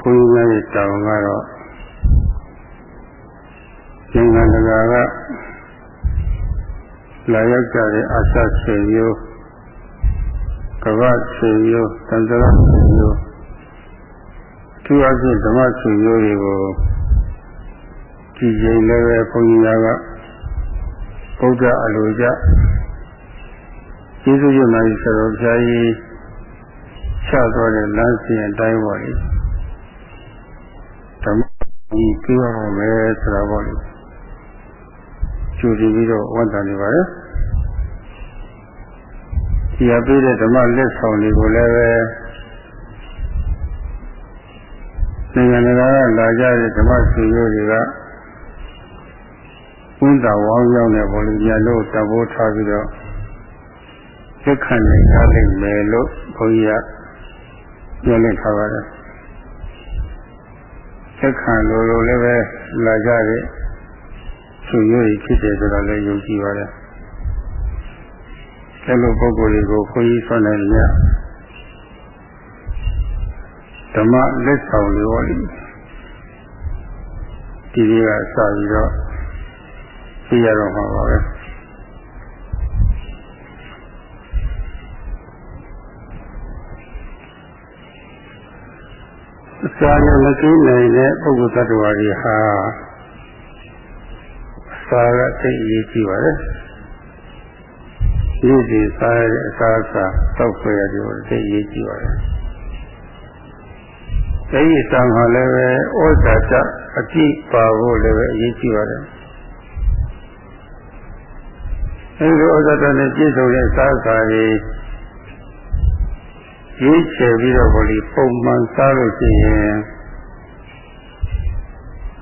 ဘုန်းကြီးများရဲ့တောင်းကတော့နိုင်ငံတကာကလာရောက်ကြတဲ့အာသဆွေမျိုးကမ္ဘာဆွေမျိုးတန်တရာဆွေမျိုးသူအဖြစ်ဓမ္မဆွေမျိုးတွေကိုကြည်ရင်လည်းပဲဘုန်းကြီးများကဘုရားအလိုကြကျေးဇူးရှင်မကြီးဆရာတော်ဘုရားကြီးချတော်တဲ့လမ်းစဉ်အတိုင်းပေါ့လေ ဓမ္မကြီးပြောရမယ်ဆိုတာပေါ့လေကျူတည်ပြီးတော့ဝန်တာနေပါတယ်ဒီအပေးတဲ့ဓမ္မလက်ဆောင်တွေကိုလည်းပဲနိုင်ငံတကာကလာကြတဲ့ဓမ္မဆွေမျိုးတွေကဝန်တာဝေါင်းရောက်တဲ့ဘောလုံးများလို့တဘိုးထားပြီးတော့သက်ခံနိုင်ကြလိမ့်မယ်လို့ဘုန်းကြီးကပြောလိုက်ထားပါတယ် သက်ခံလို့လို့လည်းပဲလာကြတဲ့ဆွေမျိုးတွေဖြစ်တယ်ဆိုတာလည်းယုံကြည်ပါတယ်အဲလိုပုဂ္ဂိုလ်တွေကိုခွန်ကြီးဆွမ်းနိုင်ကြဓမ္မလက်ဆောင်တွေဟောဒီဒီကစပြီးတော့ပြရတော့မှာပါပဲ စာနဲ့မကင်းနိုင်တဲ့ပုဂ္ဂိုလ်သတ္တဝါတွေဟာအစာကသိအရေးကြီးပါတယ်ဒီဒီစားရတဲ့အစာအစာတောက်ဆွဲရတယ်သိအရေးကြီးပါတယ်အဲဒီအစာမှာလည်းပဲဩဇာတအကြည့်ပါဖို့လည်းပဲအရေးကြီးပါတယ်အဲဒီဩဇာတနဲ့ပြည့်စုံတဲ့စားအစာတွေ ရွေးချယ်ပြီးတော့ဘောလီပုံမှန်စားလို့ရှိရင်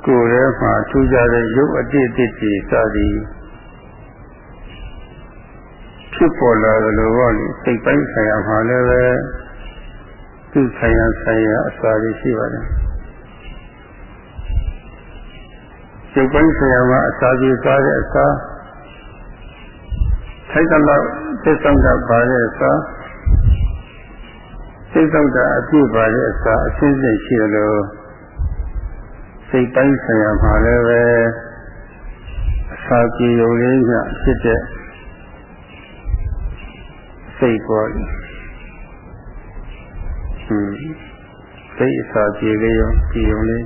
ကိုယ်ထဲမှာထူးခြားတဲ့ရုပ်အတိတ်တိတွေစသည်ဖြစ်ပေါ်လာတယ်လို့ဟောလေစိတ်ပိုင်းဆိုင်ရာမှာလည်းပဲသူ့ဆိုင်ရာဆိုင်ရာအစာတွေရှိပါတယ်စိတ်ပိုင်းဆိုင်ရာမှာအစာကြီးစားတဲ့အစာထိုက်တဲ့လောက်သိဆောင်တာပါတဲ့အစာ စိတ်တော့တာအပြည့်ပါတဲ့အစာအရှင်းရှင်းရှိတယ်လို့စိတ်တိုင်းဆိုင်ရာမှာလည်းပဲအစာပြေုံလေးညဖြစ်တဲ့စိတ်ပေါ်ဟွန်းစိတ်အစာပြေလေးရောပြေုံလေး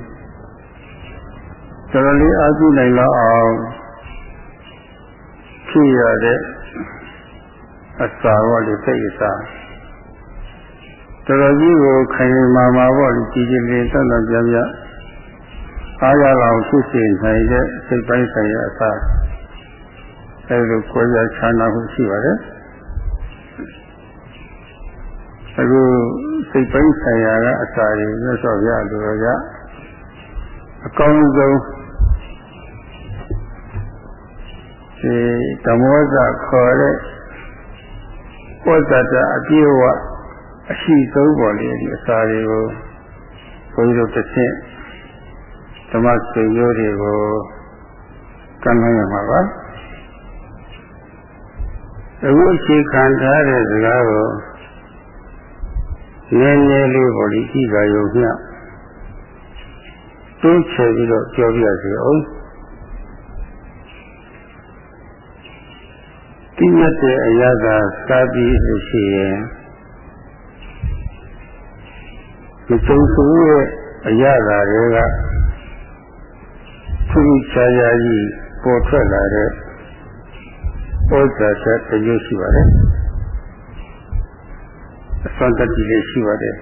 တော်တော်လေးအားပြုနိုင်လောက်အောင်ဖြစ်ရတဲ့အစာဟောလေစိတ်အစာ တော်တော်ကြီးကိုခိုင်မာမာပေါ့လေကြည်ကြည်လေးဆက်လက်ပြပြအားရလောက်ဖြစ်စေနိုင်တဲ့စိတ်ပိုင်းဆိုင်ရာအစားအဲလိုကိုယ်ရချမ်းသာမှုရှိပါတယ်အခုစိတ်ပိုင်းဆိုင်ရာကအစာတွေမြတ်စွာဘုရားလိုတော်ကအကောင်းဆုံးဒီဓမ္မောဇခေါ်တဲ့ဝဇ္ဇတအပြည့်ဝ အရှိဆုံးပေါ်လေဒီအစာတွေကိုဘုန်းကြီးတို့တစ်ဆင့်ဓမ္မဆွေမျိုးတွေကိုကမ်းလှမ်းရမှာပါအခုအခြေခံထားတဲ့စကားကိုနည်းနည်းလေးပေါ်လေကြည့်ကြရုံမျှတွန်းချပြီးတော့ပြောပြစီအောင်တိမြတ်တဲ့အရာသာစာပြီးလို့ရှိရင် မကြုံစဘူးတဲ့အရာသာတွေကထူးခြားခြားကြီးပေါ်ထွက်လာတဲ့ဩဇာချက်တမျိုးရှိပါတယ်အစွမ်းတတိလေးရှိပါတယ်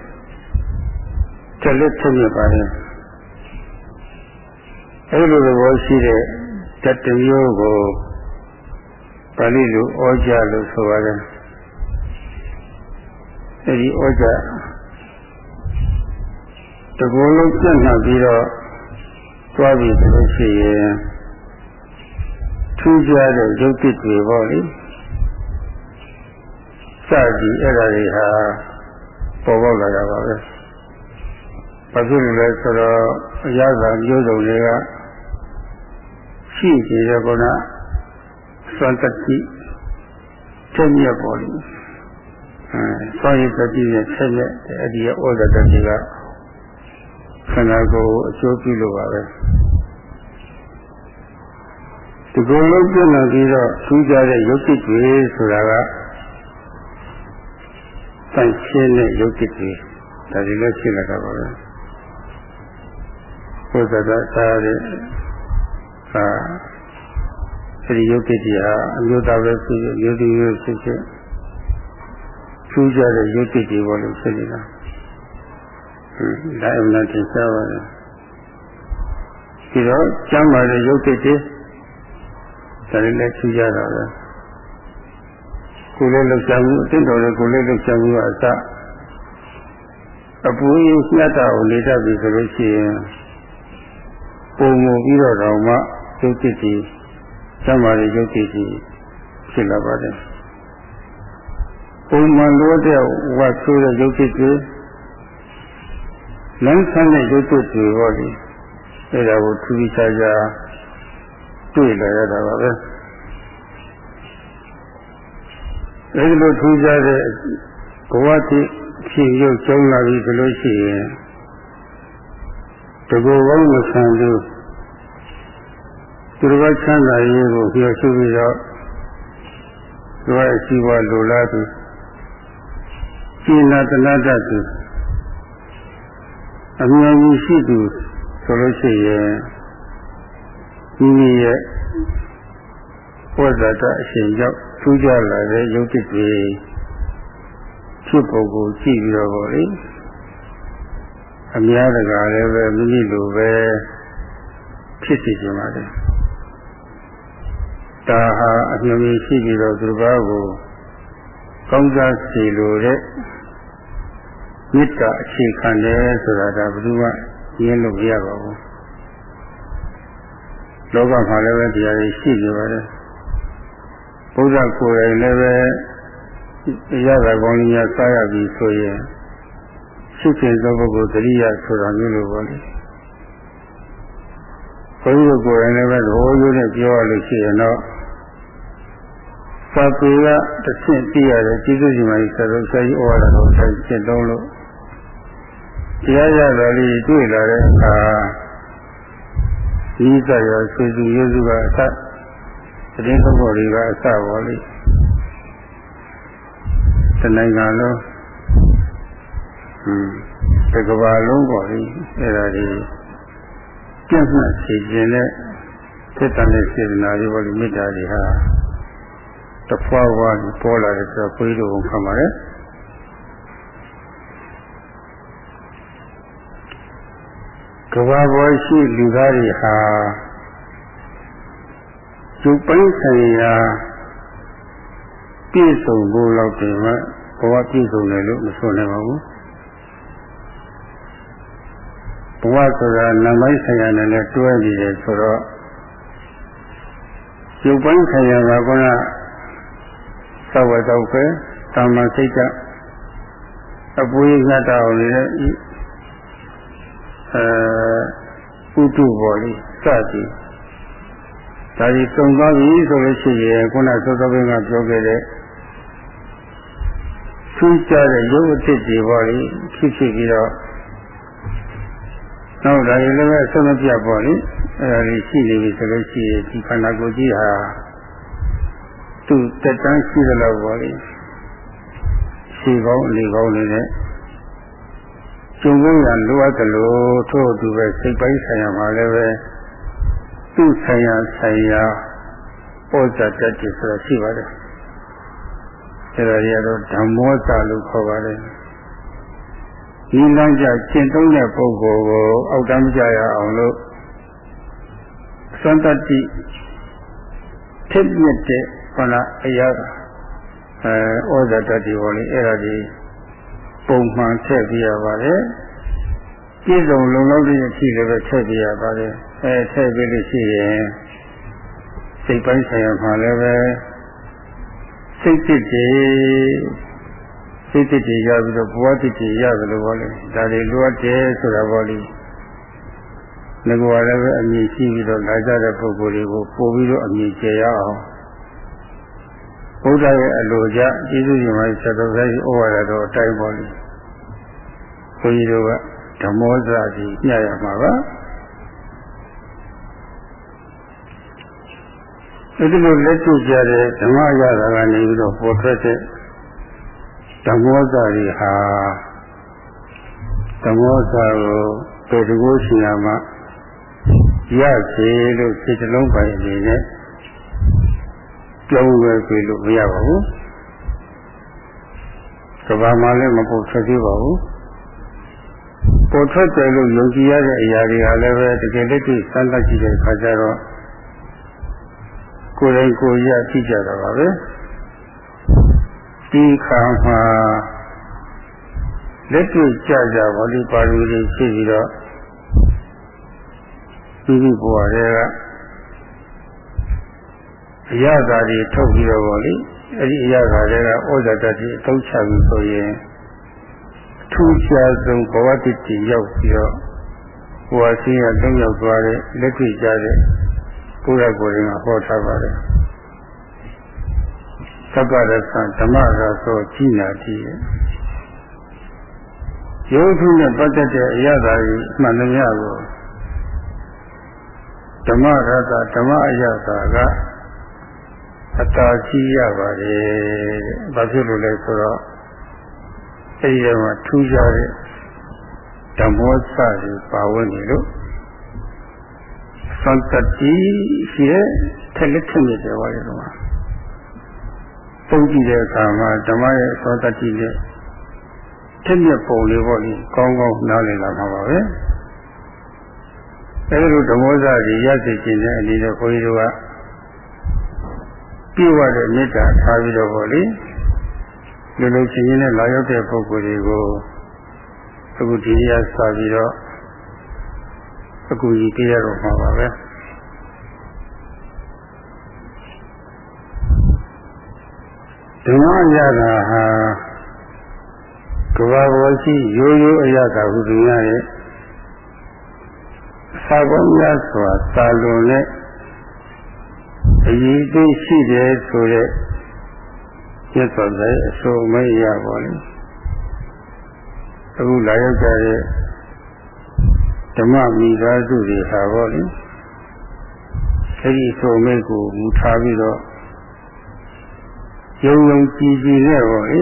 တလက်ထမြပါတယ်အဲ့လိုသဘောရှိတဲ့တတမျိုးကိုပါဠိလိုဩဇာလို့ဆိုပါတယ်အဲ့ဒီဩဇာ တကူလုံးပြန့်နှံ့ပြီးတော့သွားပြီဆိုလို့ရှိရင်ထူးခြားတဲ့ရုပ်သစ်တွေပေါ့လေစသည်အဲ့ဒါတွေဟာပေါ်ပေါက်လာတာပါပဲဘာဖြစ်လို့လဲဆိုတော့အရာသာမျိုးစုံတွေကရှိနေတဲ့ကောနာစွမ်းတတိချက်မြက်ပေါ်လေအဲစွမ်းရည်တတိရဲ့ချက်မြက်အဲ့ဒီဩဇာတတိက ခန္ဓာကိုယ်အကျိုးပြုလို့ပါပဲဒီကုလုံးပြည့်လာပြီးတော့ထူးခြားတဲ့ရုပ်จิตတွေဆိုတာကတန်ရှင်းတဲ့ရုပ်จิตတွေဒါတွေလည်းရှိလာတာပါပဲဘုရားသာသားတဲ့အာအဲဒီရုပ်จิตတွေဟာအမျိုးသားပဲဖြစ်ဖြစ်မျိုးသမီးပဲဖြစ်ဖြစ်ထူးခြားတဲ့ရုပ်จิตတွေပေါ်လို့ဖြစ်နေတာ ဒါအမှန်တင်ရှားပါတယ်ဒီတော့ကျမ်းမာတဲ့ရုပ်တိတ်တွေဒါလည်းလက်ရှိရတာပဲကိုယ်လည်းလှုပ်ရှားမှုအသိတော်လည်းကိုယ်လည်းလှုပ်ရှားမှုအစအပူရင်းညတ်တာကိုလေ့တတ်ပြီဆိုလို့ရှိရင်ပုံမူပြီးတော့တောင်မှရုပ်တိတ်တွေကျမ်းမာတဲ့ရုပ်တိတ်တွေဖြစ်လာပါတယ်ပုံမှန်လို့တဲ့ဝတ်ဆိုးတဲ့ရုပ်တိတ်တွေ လမ်းဆန်းတဲ့ရုပ်จิตတွေဟောဒီအဲ့ဒါကိုထူးခြားခြားတွေ့လာရတာပါပဲအဲဒီလိုထူးခြားတဲ့ဘဝတိဖြစ်ရုပ်ကျုံလာပြီဆိုလို့ရှိရင်တကူကောင်းမဆန်သူသူတော်ချမ်းသာရေးကိုပြောရှုပြီးတော့သူရဲ့ရှိဘလိုလားသူရှင်းလာတနာတတ်သူ အမြဲတမ်းရှိသူဆိုလို့ရှိရင်မိမိရဲ့ဝိဇ္ဇာတအရှင်ရောက်ထူးခြားလာတဲ့ယုတ်တိတွေဖြစ်ပုံကိုကြည့်ပြီးတော့ဗောလေအများတကာလည်းပဲမိမိလိုပဲဖြစ်စီခြင်းပါတယ်ဒါဟာအမြင်ကြီးရှိပြီးတော့သူတစ်ပါးကိုကောင်းစားစီလိုတဲ့ မေတ္တာအခြေခံတယ်ဆိုတာဒါဘယ်သူမှရင်းလို့မရပါဘူးလောကမှာလည်းပဲတရားတွေရှိနေပါတယ်ဘုရားကိုယ်တိုင်လည်းပဲရတာကောင်းကြီးများစားရပြီဆိုရင်ရှိခင်သောပုဂ္ဂိုလ်တရိယာဆိုတာမျိုးလိုပါလေဘုရားကိုယ်တိုင်လည်းပဲသဘောရိုးနဲ့ပြောရလို့ရှိရင်တော့သာပေကတစ်ဆင့်ပြရတယ်ကျေးဇူးရှင်မကြီးဆရာတော်ဆရာကြီးဩဝါဒတော်တိုင်းရှင်းသုံးလို့ တရားရတော်လေးတွေ့လာတဲ့အခါဒီစရဆွေစုယေစုကအစသတင်းသုံးပေါ်တွေကအစပါလိတနိုင်ငံလုံးဟွန်းတကဘာလုံးပေါ်လိအဲ့ဒါတွေပြန့်နှံ့စီခြင်းနဲ့စိတ်တန်တဲ့စေတနာတွေပေါ်လိမေတ္တာတွေဟာတဖွာဖွာပေါ်လာတယ်ဆိုတော့ကိုယ်တို့ခံပါတ ကဘာပေါ်ရှိလူသားတွေဟာကျုပ်ပိုင်းဆိုင်ရာပြည့်စုံဖို့လောက်တည်းမှဘဝပြည့်စုံတယ်လို့မဆိုနိုင်ပါဘူးဘဝဆိုတာနာမိုင်းဆိုင်ရာနဲ့လည်းတွဲနေတယ်ဆိုတော့ကျုပ်ပိုင်းဆိုင်ရာကကသဝတ္တပဲတာမန်စိတ်ကအပွေးငတ်တာအောင်လည်း အဲဥတုပေါ်လေးစသည်ဒါကြီးတုံသွားပြီဆိုလို့ရှိရင်ခုနသောသောဘင်းကပြောခဲ့တဲ့ထူးခြားတဲ့ရုပ်အသစ်တွေပေါ်လေးဖြစ်ဖြစ်ပြီးတော့နောက်ဒါကြီးလည်းပဲဆုံးမပြပေါ်လေးအဲဒါလေးရှိနေပြီဆိုလို့ရှိရင်ဒီခန္ဓာကိုယ်ကြီးဟာသူ့တက်တန်းရှိသလောက်ပေါ်လေးရှိကောင်းလေကောင်းနေတဲ့ ကျုံဖို့ရလိုအပ်တယ်လို့ထို့အတူပဲစိတ်ပိုင်းဆိုင်ရာမှာလည်းပဲသူ့ဆိုင်ရာဆိုင်ရာဩဇာတတ်တယ်ဆိုတာရှိပါတယ်အဲဒါကြီးကတော့ဓမ္မောစာလို့ခေါ်ပါတယ်ဒီလမ်းကြကျင့်သုံးတဲ့ပုဂ္ဂိုလ်ကိုအောက်တမ်းမကြရအောင်လို့သံတတိထက်မြက်တဲ့ခန္ဓာအရာအဲဩဇာတတ်တယ်ဟောလေအဲ့ဒါကြီး ပုံမှန်ထည့်ပြရပါတယ်ပြည့်စုံလုံလောက်တဲ့အဖြစ်လည်းပဲထည့်ပြရပါတယ်အဲထည့်ပြလို့ရှိရင်စိတ်ပိုင်းဆိုင်ရာမှာလည်းပဲစိတ်တည်တည်စိတ်တည်တည်ရပြီးတော့ဘဝတည်တည်ရတယ်လို့ပြောလို့ဒါတွေလိုအပ်တယ်ဆိုတာပေါ့လေငါကလည်းပဲအမြင်ရှိပြီးတော့လာကြတဲ့ပုဂ္ဂိုလ်တွေကိုပို့ပြီးတော့အမြင်ကျရအောင်ဘုရားရဲ့အလိုကြကျေးဇူးရှင်မဆရာတော်ဘုရားကြီးဩဝါဒတော်အတိုင်းပေါ်လေ ဘုန်းကြီးတို့ကတဓမ္မောဇတိညရမှာပါအဲဒီလိုလက်တွေ့ကြတဲ့ဓမ္မရတာကနေပြီးတော့ပေါ်ထွက်တဲ့ဓမ္မောဇတွေဟာဓမ္မောဇကိုပေတကိုးရှင်ရမှာရစေလို့စိတ်နှလုံးပိုင်အနေနဲ့ပြောင်းလဲပြီလို့မရပါဘူးကဘာမှလည်းမပေါ်ထွက်သေးပါဘူး ပေါ်ထွက်တယ်လို့ယုံကြည်ရတဲ့အရာတွေဟာလည်းပဲတကယ်လက်တွေ့စမ်းသပ်ကြည့်တဲ့အခါကျတော့ကိုယ်တိုင်ကိုယ်ရကြည့်ကြတာပါပဲဒီခါမှာလက်တွေ့ကြကြပါလိပါရမီတွေဖြစ်ပြီးတော့ဒီဒီဘဝတွေကအရသာတွေထုတ်ပြီးတော့ဗောလေအဲ့ဒီအရသာတွေကဩဇာတတိအသုံးချပြီးဆိုရင်အ ထူးခြားဆုံးဘဝတည်တည်ရောက်ပြီးတော့ဘဝဆင်းရဲသုံးရောက်သွားတဲ့လက်တွေ့ကြတဲ့ဘုရားကိုယ်ရင်ကဟောထားပါတယ်သဗ္ဗရသဓမ္မရာဆိုကြည်နာတည်ရဲ့ရုပ်ထုနဲ့ပတ်သက်တဲ့အရသာကြီးမှန်သမျှကိုဓမ္မရသဓမ္မအရသာကအတားကြီးရပါတယ်။ဘာဖြစ်လို့လဲဆိုတော့ အဲဒီမှာထူးခြားတဲ့ဓမ္မောစတွေပါဝင်နေလို့သံတတိရှိတဲ့ထက်လက်ထက်မြစ်တယ်ဟောရတယ်ကွာ။ပုံကြည့်တဲ့အခါမှာဓမ္မရဲ့သံတတိနဲ့ထက်မြက်ပုံလေးပေါ့လေကောင်းကောင်းနားလည်လာမှာပါပဲအဲဒီလိုဓမ္မောစတွေရသိခြင်းတဲ့အနေနဲ့ခွန်ကြီးတို့ကပြည့်ဝတဲ့မေတ္တာထားပြီးတော့ပေါ့လေ လူလူချင်းချင်းနဲ့လာရောက်တဲ့ပုဂ္ဂိုလ်တွေကိုအခုဒီရစပြီးတော့အခုကြီးပြရတော့မှာပါပဲဓမ္မရတာဟာကဘာဝရှိရိုးရိုးအရသာဟုသူရရဲ့သာကောင်းများစွာသာလွန်နဲ့အရေးသိရှိတယ်ဆိုတဲ့ ကျက်တော်တဲ့အဆိုမရပါလေအခုလာရောက်ကြတဲ့ဓမ္မမိသားစုတွေဟာပေါ့လေအဲဒီဆိုမိတ်ကိုမူထားပြီးတော့ယုံယုံကြည်ကြည်နဲ့ပေါ့လေ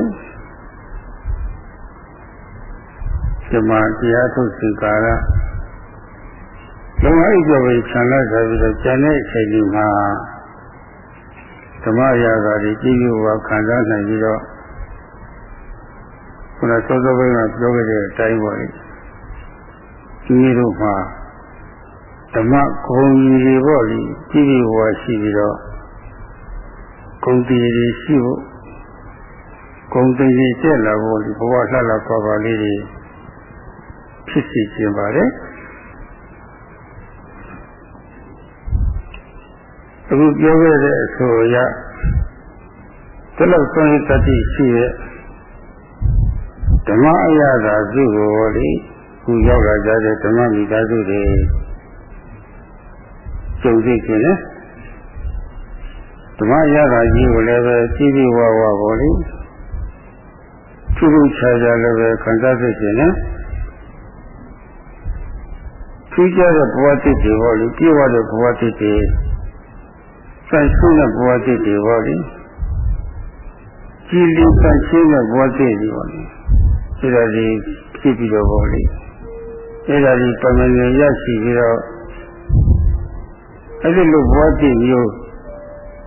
ဓမ္မတရားထုတ်စီကာရလုံအိပ်ကြပဲခြံလိုက်ဆိုပြီးတော့ကျန်တဲ့အချိန်ဒီမှာ ဓမ္မရာဂါတွေကြည့်ပြီးဟောခံစားနိုင်ပြီးတော့ခုနစောစောပိုင်းကပြောခဲ့တဲ့အတိုင်းပေါ့လေဒီလိုမှာဓမ္မဂုံကြီးတွေပေါ့လေကြည့်ပြီးဟောရှိပြီးတော့ဂုံတည်တွေရှိဖို့ဂုံတည်တွေတက်လာဖို့ဒီဘဝလှလှပါပါလေးတွေဖြစ်စီခြင်းပါတယ် အခုပြောခဲ့တဲ့အဆိုအရဒီလောက်ဆုံးတတိရှိရဲ့ဓမ္မအရာသာစုကိုလေခုရောက်လာကြတဲ့ဓမ္မမိသားစုတွေကျုံသိခြင်းနဲ့ဓမ္မအရာသာကြီးကိုလည်းပဲကြီးကြီးဝါဝါပေါ်လေထူးထူးခြားခြားလည်းပဲခံစားသိခြင်းနဲ့ထူးခြားတဲ့ဘဝတည်တွေဟောလေပြည့်ဝတဲ့ဘဝတည်တွေ ဆိုင်ဆုံးတဲ့ဘဝတည်တွေဟောလေကြည်လင်ဆန့်ရှင်းတဲ့ဘဝတည်တွေဟောလေအဲဒါဒီဖြစ်ပြီးတော့ဟောလေအဲဒါဒီပမဏေရရှိပြီးတော့အဲဒီလိုဘဝတည်မျိုး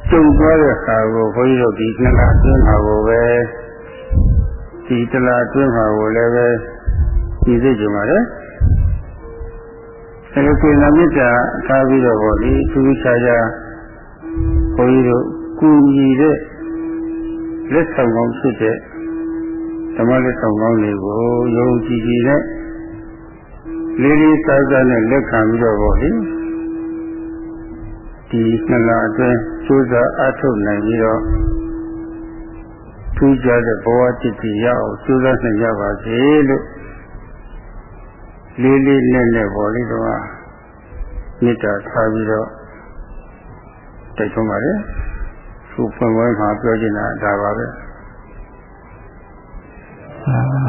ကျုံသွားတဲ့ခါကိုဘုန်းကြီးတို့ဒီနှစ်လအတွင်းမှာကိုပဲဒီတလအတွင်းမှာကိုလည်းပဲဒီစိတ်ကြပါလေအဲဒီကိုယ်နာမေတ္တာထားပြီးတော့ဗောလေသူချာချာ ဘုန်းကြီးတို့ကူညီတဲ့လက်ဆောင်ကောင်းဖြစ်တဲ့ဓမ္မလက်ဆောင်ကောင်းတွေကိုယုံကြည်ကြည်နဲ့လေးလေးစားစားနဲ့လက်ခံပြီးတော့ဗောလေဒီနှစ်လအတွင်းစူးစမ်းအထုတ်နိုင်ပြီးတော့ထူးခြားတဲ့ဘဝတည်တည်ရအောင်စူးစမ်းနိုင်ကြပါစေလို့လေးလေးနဲ့နဲ့ပေါ်လေးတော့မေတ္တာထားပြီးတော့ တိုက်တွန်းပါလေသူဖွင့်ပွဲမှာပြောချင်တာဒါပါပဲသာ